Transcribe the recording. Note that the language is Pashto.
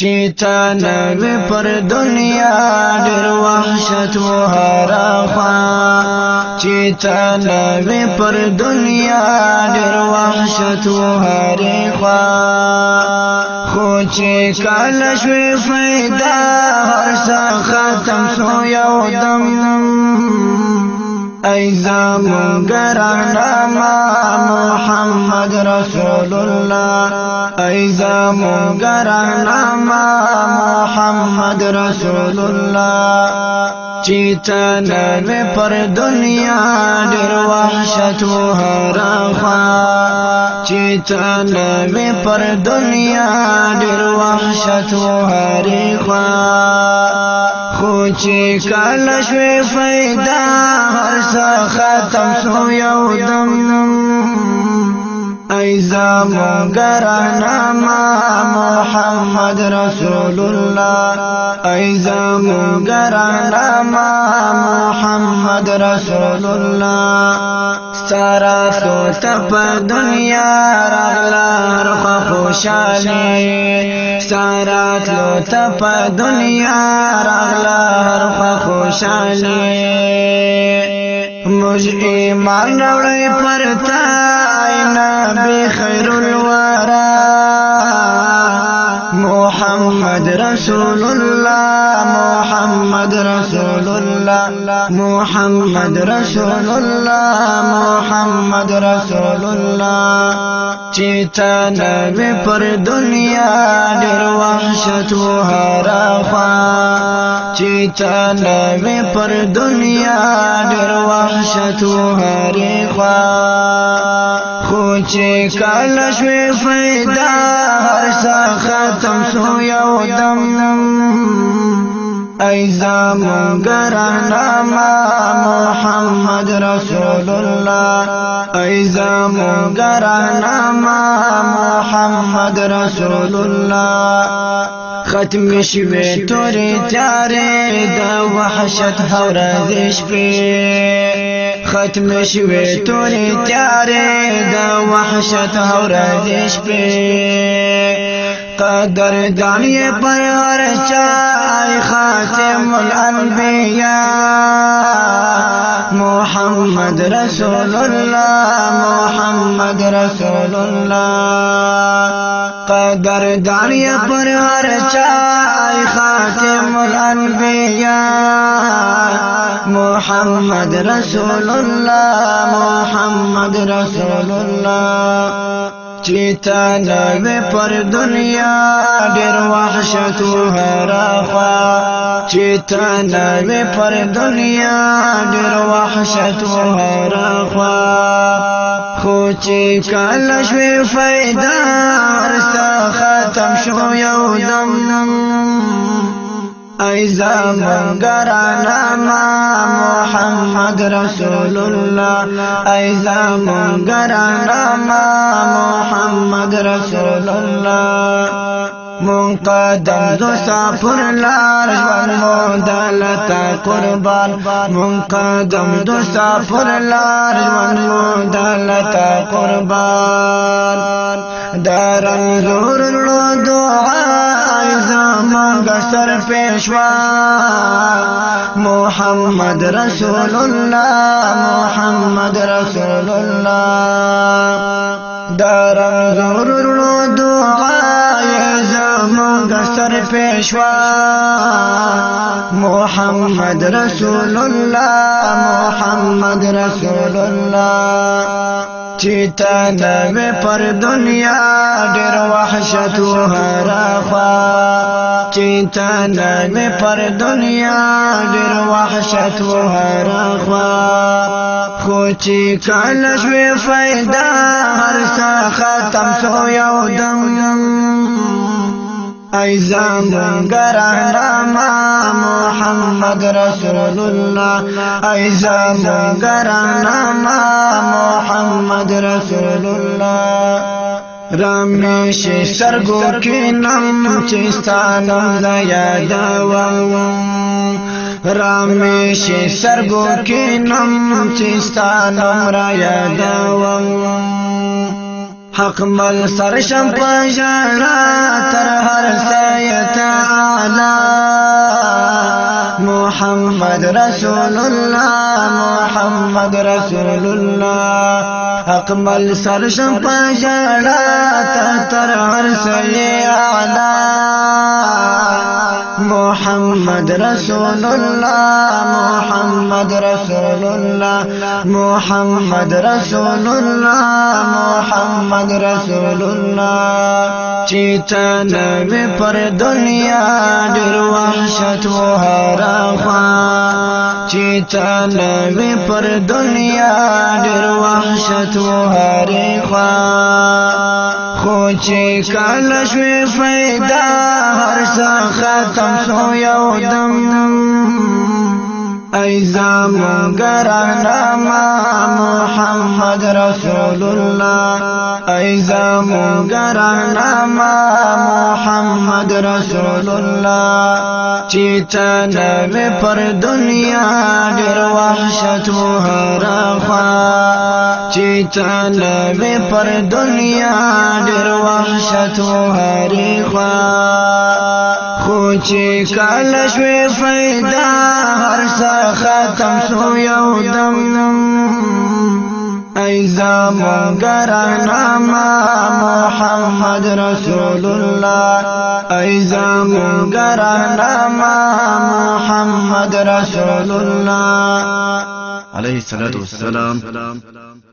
چې تا نوې پر دنیا ډېر وحشت و هر خوا چې تا نوې پر دنیا ډېر وحشت و هر خوا خو چې کله شوې فیدا هر څه ختم شو یو دم ای زمونږ رهنما محمد رسول الله ایزا مونگا رهنما محمد رسول الله چیتا نمی پر دنیا در وحشت و هرخوا چیتا نمی پر دنیا در وحشت و هرخوا خوچی کلش وی فیدا هر څه ختم سو یو دم زمونږ رهنما محمد رسول الله ای زمونږ رهنما محمد رسول الله سارا تو تپ دنیا راغلا رخ خوشالی سارا تو تپ دنیا راغلا رخ خوشالی مجھ ایمان روڑی پرتا النبي خير الورى محمد رسول الله محمد رسول الله محمد رسول الله محمد رسول الله چې تا نبی پر دنیا ډېر وحشت وهرا خوا چې تا نبی پر دنیا ډېر وحشت وهرا خوا خو چې کله شوې فیدا هر څه ختم سو یو دم ایزا مونگرانا ما محمد رسول الله ایزا مونگرانا ما محمد رسول الله ختم شوی توری تیاری دا وحشت هورزش پی ختم شوی توری تیاری دا وحشت هورزش پی قدر دانی پیار چای خاتم الانبیاء محمد رسول الله محمد رسول الله قدردار یا پر هر چا ای خاتم الانبیاء محمد رسول الله محمد رسول الله چیتا نوی پر دنیا ډیر وحشت هرافا چیتا نوی پر دنیا ډیر وحشت هرافا خو چې کله شوې فائدہ ارسا ختم شو یو دم ایزا منگرانا ما محمد رسول الله ایزا منگرانا ما محمد رسول الله مون قدم دو سافر لار لتا قربان مون قدم د سفر لار ژوند مون لتا قربان دارن زور لو دعا زمانگ سر پیشوا محمد رسول الله محمد رسول الله دارن زور لو شوا محمد رسول الله محمد رسول الله چې تا نه پر دنیا ډېر وحشت هرافا چې تا نه پر دنیا ډېر وحشت هرافا خو چې کله شوې فائدہ هر څه ختم سو یو دم ای زمان گرانا ما محمد رسول الله ای زمان گرانا ما محمد رسول الله رمیش سرگو کی نم چستانم زیادا وم رمیش سرگو کی نم چستانم را یادا وم حق مل سرشم پجارا تر هر سیت اعلی محمد رسول الله محمد رسول الله حق مل سرشم پجارا تر هر سیت اعلی محمد رسول الله محمد رسول الله محمد رسول الله محمد رسول الله چې تنوي پر دنیا ډېر وحشت وهره خوا چې تنوي پر دنیا ډېر وحشت وهره خوا خو چې کله شوي پیدا هر څه ختم شو یو خودم ای زامو محمد رسول الله ای زامو ما محمد رسول الله چې تنه پر دنیا ډېر وحشت هرخوا چې تنه مې پر دنیا ډېر وحشت هرخوا چې کله شوې فیدا هر څه ختم شو یو دم ایزا مونگرانا ما محمد رسول الله ایزا مونگرانا ما محمد رسول الله علیه الصلاة والسلام